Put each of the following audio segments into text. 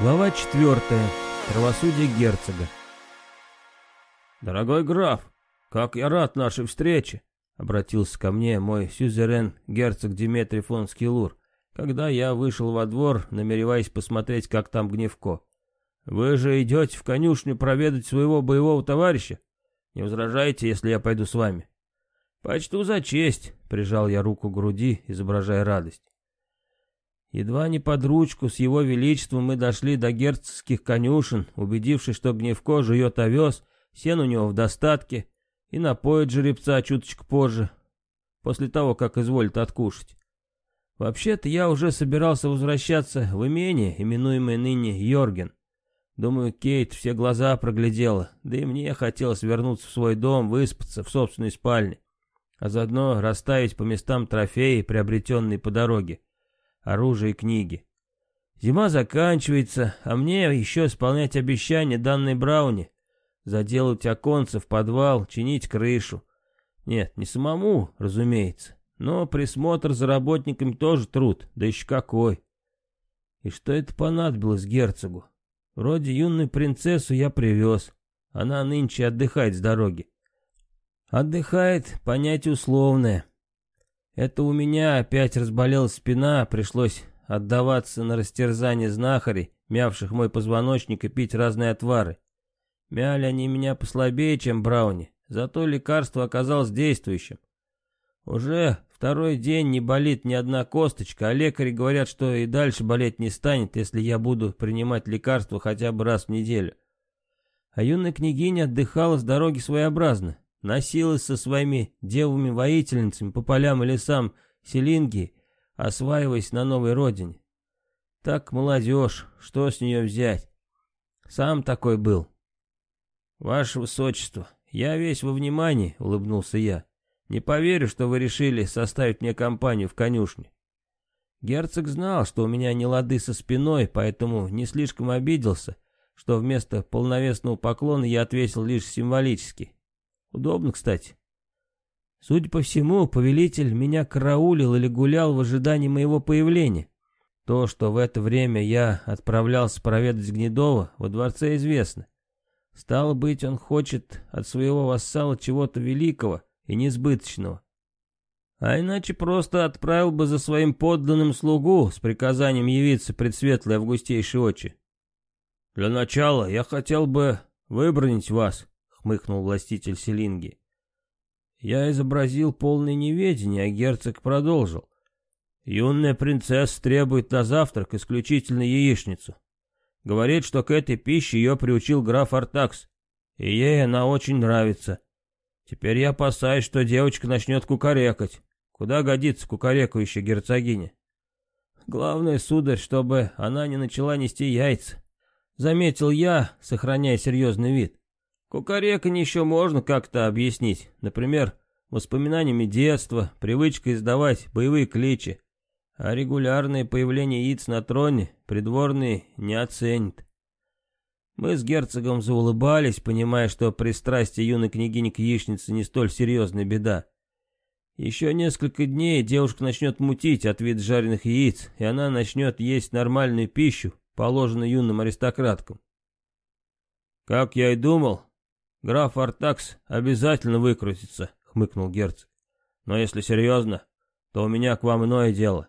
Глава четвертая. Правосудие герцога. «Дорогой граф, как я рад нашей встрече!» — обратился ко мне мой сюзерен герцог Дмитрий фон Скилур, когда я вышел во двор, намереваясь посмотреть, как там Гневко. «Вы же идете в конюшню проведать своего боевого товарища? Не возражаете, если я пойду с вами?» «Почту за честь», — прижал я руку к груди, изображая радость. Едва не под ручку с его величеством мы дошли до герцогских конюшен, убедившись, что Гневко жует овес, сен у него в достатке, и напоит жеребца чуточку позже, после того, как изволит откушать. Вообще-то я уже собирался возвращаться в имение, именуемое ныне Йорген. Думаю, Кейт все глаза проглядела, да и мне хотелось вернуться в свой дом, выспаться в собственной спальне, а заодно расставить по местам трофеи, приобретенные по дороге, оружие и книги. Зима заканчивается, а мне еще исполнять обещания, данной Брауни, заделать оконцы в подвал, чинить крышу. Нет, не самому, разумеется, но присмотр за работниками тоже труд, да еще какой. И что это понадобилось герцогу? Вроде юную принцессу я привез. Она нынче отдыхает с дороги. Отдыхает, понятие условное. Это у меня опять разболелась спина, пришлось отдаваться на растерзание знахарей, мявших мой позвоночник и пить разные отвары. Мяли они меня послабее, чем Брауни, зато лекарство оказалось действующим. Уже второй день не болит ни одна косточка, а лекари говорят, что и дальше болеть не станет, если я буду принимать лекарство хотя бы раз в неделю. А юная княгиня отдыхала с дороги своеобразно, носилась со своими девами-воительницами по полям и лесам Селинги, осваиваясь на новой родине. Так молодежь, что с нее взять? Сам такой был. «Ваше Высочество, я весь во внимании», — улыбнулся я. «Не поверю, что вы решили составить мне компанию в конюшне». Герцог знал, что у меня не лады со спиной, поэтому не слишком обиделся, что вместо полновесного поклона я ответил лишь символически. Удобно, кстати. Судя по всему, повелитель меня караулил или гулял в ожидании моего появления. То, что в это время я отправлялся проведать Гнедова, во дворце известно. Стало быть, он хочет от своего вассала чего-то великого и несбыточного. А иначе просто отправил бы за своим подданным слугу с приказанием явиться пред светлой августейшей очи. «Для начала я хотел бы выбронить вас», — хмыкнул властитель Селинги. Я изобразил полное неведение, а герцог продолжил. «Юная принцесса требует на завтрак исключительно яичницу. Говорит, что к этой пище ее приучил граф Артакс, и ей она очень нравится. Теперь я опасаюсь, что девочка начнет кукарекать. Куда годится кукарекающая герцогиня? Главное, сударь, чтобы она не начала нести яйца. Заметил я, сохраняя серьезный вид. Кукареканье еще можно как-то объяснить. Например, воспоминаниями детства, привычкой издавать боевые кличи. А регулярное появление яиц на троне придворные не оценят. Мы с герцогом заулыбались, понимая, что пристрастие юной княгини к яичнице не столь серьезная беда. Еще несколько дней девушка начнет мутить от вида жареных яиц, и она начнет есть нормальную пищу, положенную юным аристократкам. Как я и думал, граф Артакс обязательно выкрутится, хмыкнул герцог. Но если серьезно, то у меня к вам иное дело.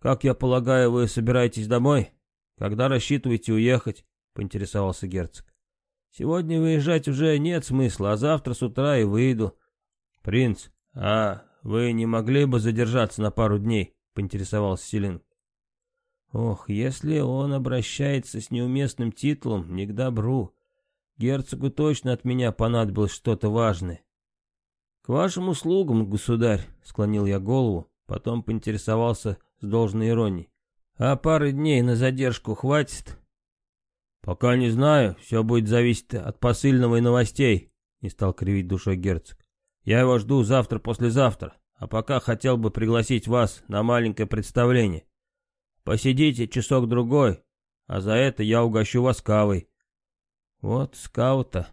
«Как я полагаю, вы собираетесь домой? Когда рассчитываете уехать?» — поинтересовался герцог. «Сегодня выезжать уже нет смысла, а завтра с утра и выйду». «Принц, а вы не могли бы задержаться на пару дней?» — поинтересовался Селин. «Ох, если он обращается с неуместным титулом, не к добру. Герцогу точно от меня понадобилось что-то важное». «К вашим услугам, государь», — склонил я голову, потом поинтересовался с должной иронией. «А пары дней на задержку хватит?» «Пока не знаю, все будет зависеть от посыльного и новостей», — не стал кривить душой герцог. «Я его жду завтра-послезавтра, а пока хотел бы пригласить вас на маленькое представление. Посидите часок-другой, а за это я угощу вас кавой». Вот скаута.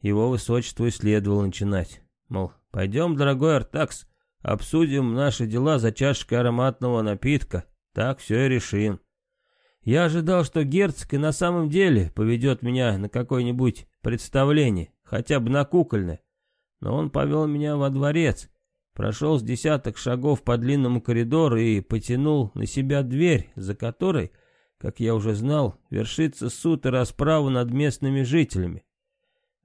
Его высочество и следовало начинать. Мол, пойдем, дорогой Артакс, Обсудим наши дела за чашкой ароматного напитка. Так все и решим. Я ожидал, что герцог и на самом деле поведет меня на какое-нибудь представление, хотя бы на кукольное. Но он повел меня во дворец, прошел с десяток шагов по длинному коридору и потянул на себя дверь, за которой, как я уже знал, вершится суд и расправа над местными жителями.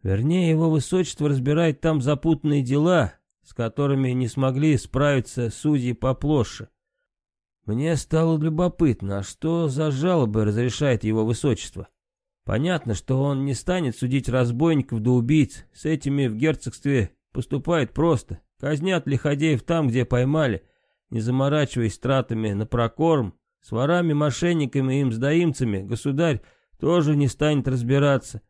Вернее, его высочество разбирает там запутанные дела, с которыми не смогли справиться судьи поплоше. Мне стало любопытно, а что за жалобы разрешает его высочество? Понятно, что он не станет судить разбойников да убийц, с этими в герцогстве поступает просто. Казнят лиходеев там, где поймали, не заморачиваясь тратами на прокорм, с ворами, мошенниками и им сдаимцами государь тоже не станет разбираться.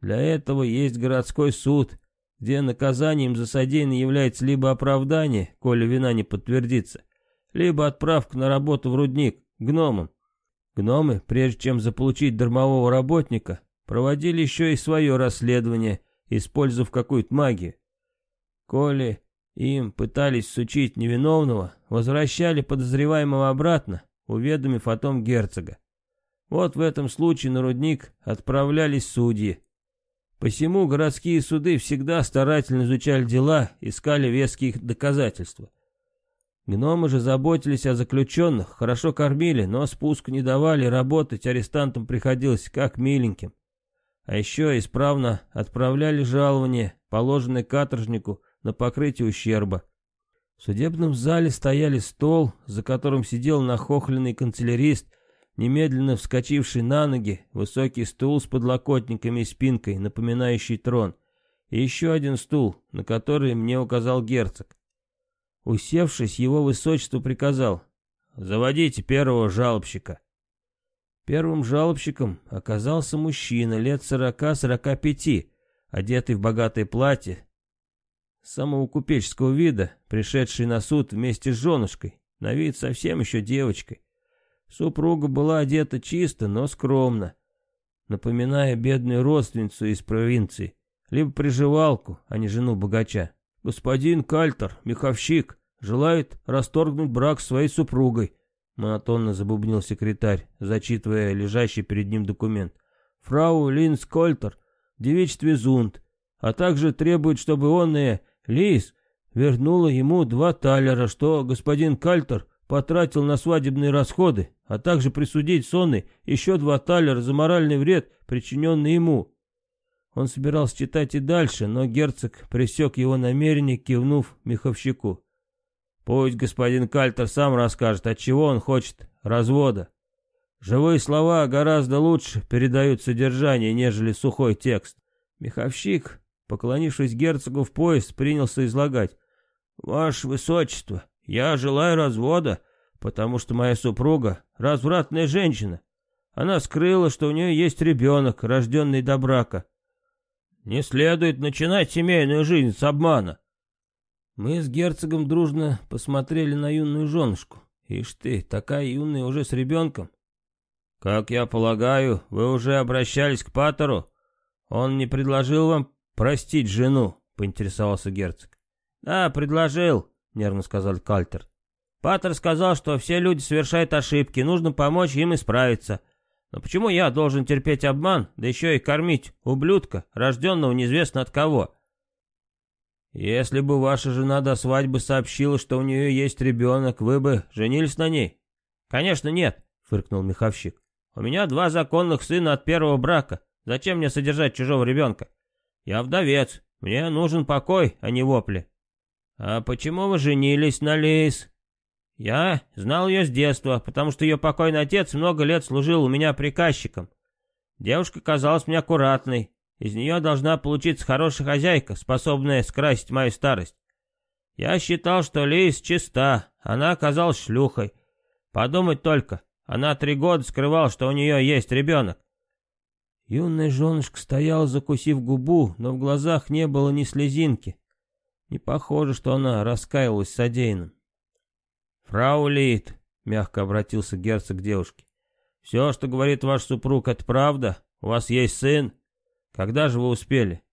Для этого есть городской суд, где наказанием за содеянное является либо оправдание, коли вина не подтвердится, либо отправка на работу в рудник, гномам. Гномы, прежде чем заполучить дармового работника, проводили еще и свое расследование, использовав какую-то магию. Коли им пытались сучить невиновного, возвращали подозреваемого обратно, уведомив о том герцога. Вот в этом случае на рудник отправлялись судьи. Посему городские суды всегда старательно изучали дела, искали веские доказательства. Гномы же заботились о заключенных, хорошо кормили, но спуск не давали, работать арестантам приходилось как миленьким. А еще исправно отправляли жалование, положенное каторжнику, на покрытие ущерба. В судебном зале стояли стол, за которым сидел нахохленный канцелярист, немедленно вскочивший на ноги, высокий стул с подлокотниками и спинкой, напоминающий трон, и еще один стул, на который мне указал герцог. Усевшись, его высочество приказал «Заводите первого жалобщика». Первым жалобщиком оказался мужчина лет сорока-сорока пяти, одетый в богатое платье, самого купеческого вида, пришедший на суд вместе с женушкой, на вид совсем еще девочкой. Супруга была одета чисто, но скромно, напоминая бедную родственницу из провинции, либо приживалку, а не жену богача. «Господин Кальтер, меховщик, желает расторгнуть брак с своей супругой», монотонно забубнил секретарь, зачитывая лежащий перед ним документ. «Фрау Линс Кольтер, девичестве Зунд, а также требует, чтобы он и Лис вернула ему два талера, что господин Кальтер потратил на свадебные расходы, а также присудить Сонны еще два талера за моральный вред, причиненный ему. Он собирался читать и дальше, но герцог пресек его намерение, кивнув меховщику. Пусть господин Кальтер сам расскажет, от чего он хочет развода. Живые слова гораздо лучше передают содержание, нежели сухой текст. Меховщик, поклонившись герцогу в пояс, принялся излагать. «Ваше Высочество, я желаю развода, потому что моя супруга — развратная женщина. Она скрыла, что у нее есть ребенок, рожденный до брака. Не следует начинать семейную жизнь с обмана. Мы с герцогом дружно посмотрели на юную женушку. Ишь ты, такая юная уже с ребенком. Как я полагаю, вы уже обращались к Патеру? Он не предложил вам простить жену? Поинтересовался герцог. Да, предложил, нервно сказал Кальтер. Патер сказал, что все люди совершают ошибки, нужно помочь им исправиться. Но почему я должен терпеть обман, да еще и кормить ублюдка, рожденного неизвестно от кого? Если бы ваша жена до свадьбы сообщила, что у нее есть ребенок, вы бы женились на ней? Конечно, нет, фыркнул меховщик. У меня два законных сына от первого брака. Зачем мне содержать чужого ребенка? Я вдовец, мне нужен покой, а не вопли. А почему вы женились на Лейс? Я знал ее с детства, потому что ее покойный отец много лет служил у меня приказчиком. Девушка казалась мне аккуратной. Из нее должна получиться хорошая хозяйка, способная скрасить мою старость. Я считал, что Лиз чиста, она оказалась шлюхой. Подумать только, она три года скрывала, что у нее есть ребенок. Юная женушка стояла, закусив губу, но в глазах не было ни слезинки. Не похоже, что она раскаялась содеянным. «Фрау Лид», — мягко обратился герцог к девушке, — «все, что говорит ваш супруг, это правда? У вас есть сын? Когда же вы успели?»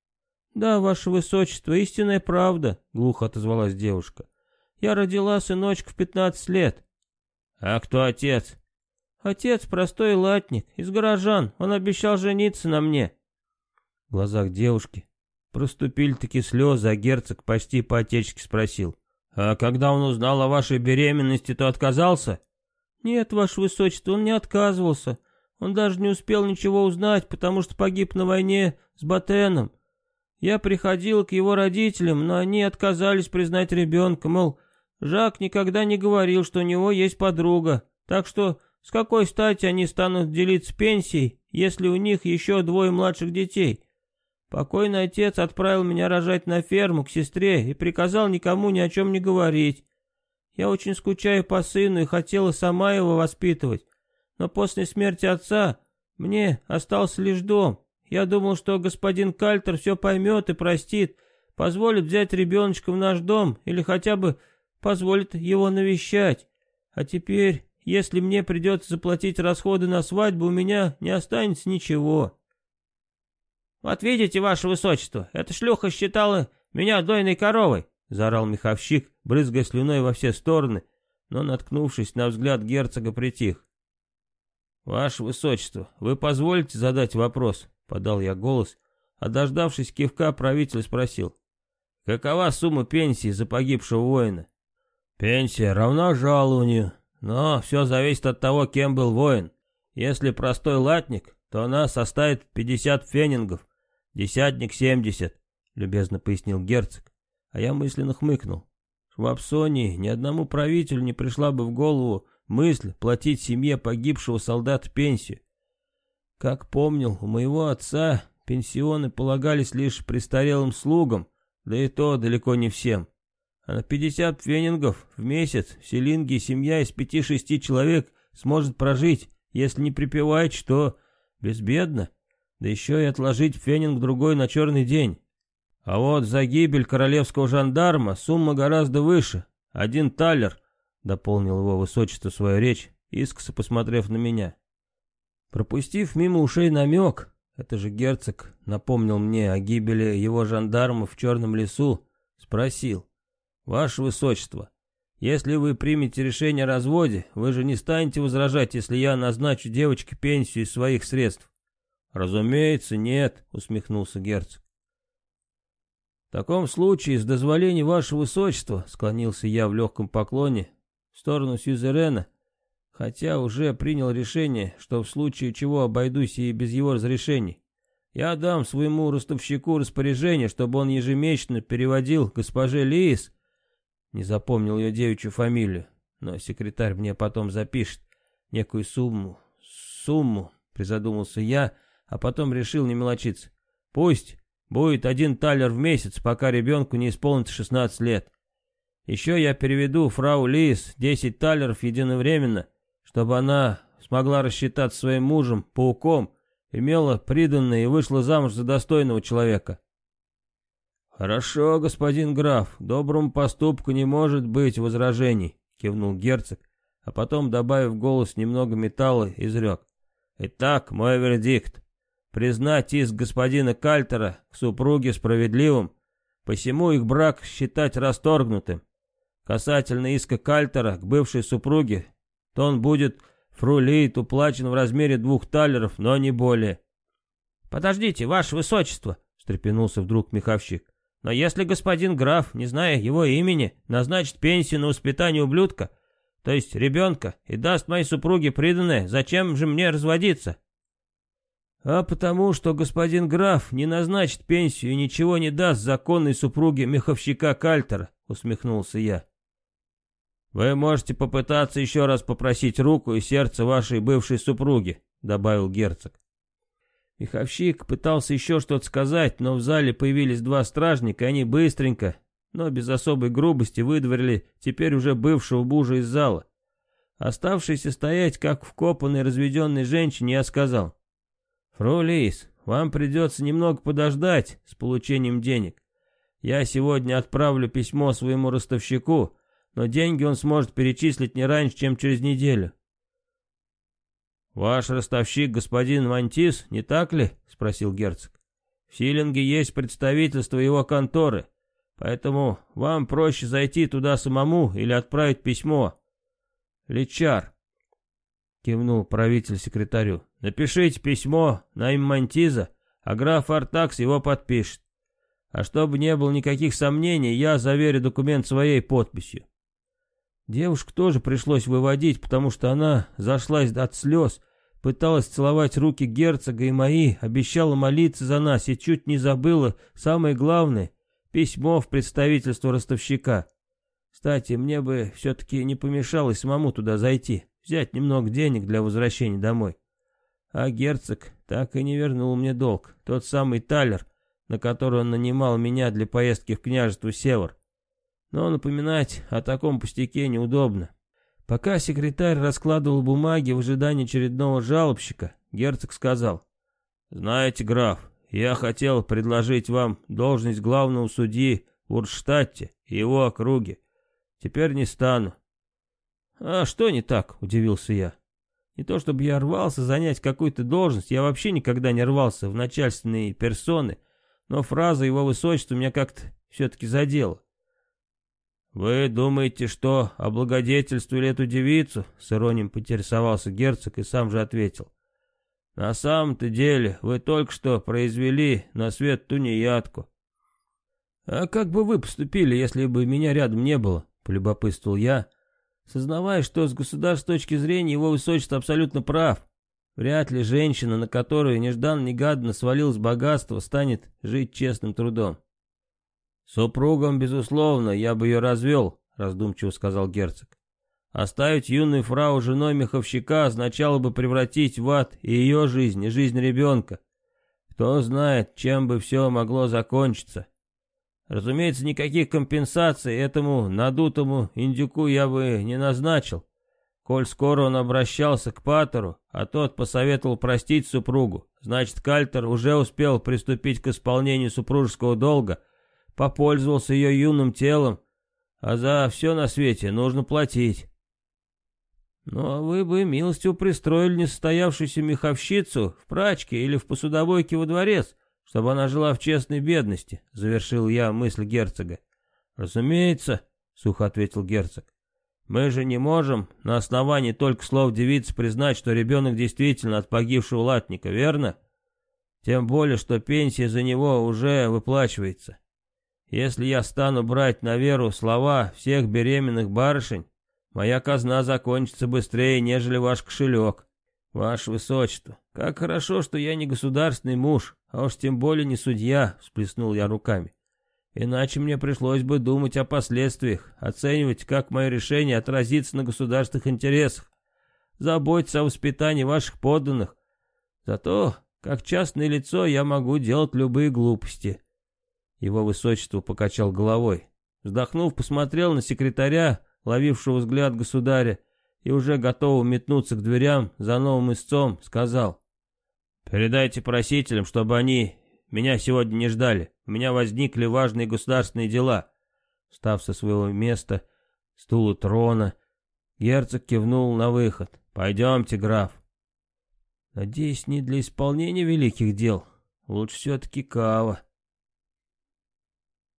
«Да, ваше высочество, истинная правда», — глухо отозвалась девушка. «Я родила сыночка в пятнадцать лет». «А кто отец?» Отец простой латник, из горожан, он обещал жениться на мне. В глазах девушки проступили такие слезы, а герцог почти по-отечески спросил. «А когда он узнал о вашей беременности, то отказался?» «Нет, ваше высочество, он не отказывался. Он даже не успел ничего узнать, потому что погиб на войне с Батеном. Я приходил к его родителям, но они отказались признать ребенка, мол, Жак никогда не говорил, что у него есть подруга, так что с какой стати они станут делиться пенсией, если у них еще двое младших детей? Покойный отец отправил меня рожать на ферму к сестре и приказал никому ни о чем не говорить. Я очень скучаю по сыну и хотела сама его воспитывать. Но после смерти отца мне остался лишь дом. Я думал, что господин Кальтер все поймет и простит, позволит взять ребеночка в наш дом или хотя бы позволит его навещать. А теперь, если мне придется заплатить расходы на свадьбу, у меня не останется ничего. «Вот видите, ваше высочество, эта шлюха считала меня дойной коровой», — заорал меховщик, брызгая слюной во все стороны, но, наткнувшись на взгляд герцога, притих. «Ваше высочество, вы позволите задать вопрос?» — подал я голос, а дождавшись кивка, правитель спросил. «Какова сумма пенсии за погибшего воина?» «Пенсия равна жалованию, но все зависит от того, кем был воин. Если простой латник, то она составит 50 фенингов, десятник 70, любезно пояснил герцог, а я мысленно хмыкнул. В Апсонии ни одному правителю не пришла бы в голову мысль платить семье погибшего солдата пенсию. Как помнил, у моего отца пенсионы полагались лишь престарелым слугам, да и то далеко не всем. А на 50 фенингов в месяц в Селинге семья из пяти-шести человек сможет прожить, если не припевать, что Безбедно. Да еще и отложить фенинг другой на черный день. А вот за гибель королевского жандарма сумма гораздо выше. Один талер, дополнил его высочество свою речь, искоса посмотрев на меня. Пропустив мимо ушей намек, это же герцог напомнил мне о гибели его жандармов в черном лесу, спросил. «Ваше высочество, если вы примете решение о разводе, вы же не станете возражать, если я назначу девочке пенсию из своих средств. Разумеется, нет, усмехнулся герцог. В таком случае, с дозволения вашего высочества, склонился я в легком поклоне в сторону Сюзерена, хотя уже принял решение, что в случае чего обойдусь и без его разрешений. Я дам своему ростовщику распоряжение, чтобы он ежемесячно переводил госпоже Лиис не запомнил ее девичью фамилию, но секретарь мне потом запишет некую сумму. Сумму, призадумался я, а потом решил не мелочиться. Пусть будет один талер в месяц, пока ребенку не исполнится 16 лет. Еще я переведу фрау Лис 10 талеров единовременно, чтобы она смогла рассчитаться своим мужем, пауком, имела приданное и вышла замуж за достойного человека. «Хорошо, господин граф, доброму поступку не может быть возражений», — кивнул герцог, а потом, добавив голос немного металла, изрек. «Итак, мой вердикт. Признать иск господина Кальтера к супруге справедливым, посему их брак считать расторгнутым. Касательно иска Кальтера к бывшей супруге, то он будет фрулейт уплачен в размере двух талеров, но не более». «Подождите, ваше высочество», — встрепенулся вдруг меховщик. Но если господин граф, не зная его имени, назначит пенсию на воспитание ублюдка, то есть ребенка, и даст моей супруге приданное, зачем же мне разводиться? А потому, что господин граф не назначит пенсию и ничего не даст законной супруге меховщика Кальтера, усмехнулся я. Вы можете попытаться еще раз попросить руку и сердце вашей бывшей супруги, добавил герцог. Меховщик пытался еще что-то сказать, но в зале появились два стражника, и они быстренько, но без особой грубости выдворили теперь уже бывшего бужа из зала. Оставшийся стоять, как вкопанной разведенной женщине, я сказал. «Фру Лис, вам придется немного подождать с получением денег. Я сегодня отправлю письмо своему ростовщику, но деньги он сможет перечислить не раньше, чем через неделю. «Ваш ростовщик господин Мантис, не так ли?» — спросил герцог. «В Силинге есть представительство его конторы, поэтому вам проще зайти туда самому или отправить письмо. Личар». кивнул правитель секретарю. Напишите письмо на имя Мантиза, а граф Артакс его подпишет. А чтобы не было никаких сомнений, я заверю документ своей подписью. Девушку тоже пришлось выводить, потому что она зашлась от слез, пыталась целовать руки герцога и мои, обещала молиться за нас и чуть не забыла самое главное — письмо в представительство ростовщика. Кстати, мне бы все-таки не помешало самому туда зайти, взять немного денег для возвращения домой. А герцог так и не вернул мне долг, тот самый талер, на который он нанимал меня для поездки в княжество Север. Но напоминать о таком пустяке неудобно. Пока секретарь раскладывал бумаги в ожидании очередного жалобщика, герцог сказал, «Знаете, граф, я хотел предложить вам должность главного судьи в Урштадте и его округе. Теперь не стану». «А что не так?» — удивился я. Не то чтобы я рвался занять какую-то должность, я вообще никогда не рвался в начальственные персоны, но фраза его высочества меня как-то все-таки задела. «Вы думаете, что облагодетельствовали эту девицу?» — с иронием поинтересовался герцог и сам же ответил. «На самом-то деле вы только что произвели на свет тунеядку». «А как бы вы поступили, если бы меня рядом не было?» — полюбопытствовал я, сознавая, что с государственной точки зрения его высочество абсолютно прав. Вряд ли женщина, на которую нежданно-негаданно свалилось богатство, станет жить честным трудом. «Супругом, безусловно, я бы ее развел», — раздумчиво сказал герцог. «Оставить юную фрау женой меховщика означало бы превратить в ад и ее жизнь, и жизнь ребенка. Кто знает, чем бы все могло закончиться. Разумеется, никаких компенсаций этому надутому индюку я бы не назначил, коль скоро он обращался к Патеру, а тот посоветовал простить супругу. Значит, Кальтер уже успел приступить к исполнению супружеского долга — попользовался ее юным телом, а за все на свете нужно платить. Ну, а вы бы милостью пристроили несостоявшуюся меховщицу в прачке или в посудовойке во дворец, чтобы она жила в честной бедности, — завершил я мысль герцога. Разумеется, — сухо ответил герцог. Мы же не можем на основании только слов девицы признать, что ребенок действительно от погибшего латника, верно? Тем более, что пенсия за него уже выплачивается. Если я стану брать на веру слова всех беременных барышень, моя казна закончится быстрее, нежели ваш кошелек. Ваше Высочество, как хорошо, что я не государственный муж, а уж тем более не судья, всплеснул я руками. Иначе мне пришлось бы думать о последствиях, оценивать, как мое решение отразится на государственных интересах, заботиться о воспитании ваших подданных. Зато, как частное лицо, я могу делать любые глупости. Его высочество покачал головой. Вздохнув, посмотрел на секретаря, ловившего взгляд государя, и уже готового метнуться к дверям за новым истцом, сказал. «Передайте просителям, чтобы они меня сегодня не ждали. У меня возникли важные государственные дела». Встав со своего места, стула трона, герцог кивнул на выход. «Пойдемте, граф». «Надеюсь, не для исполнения великих дел. Лучше все-таки кава».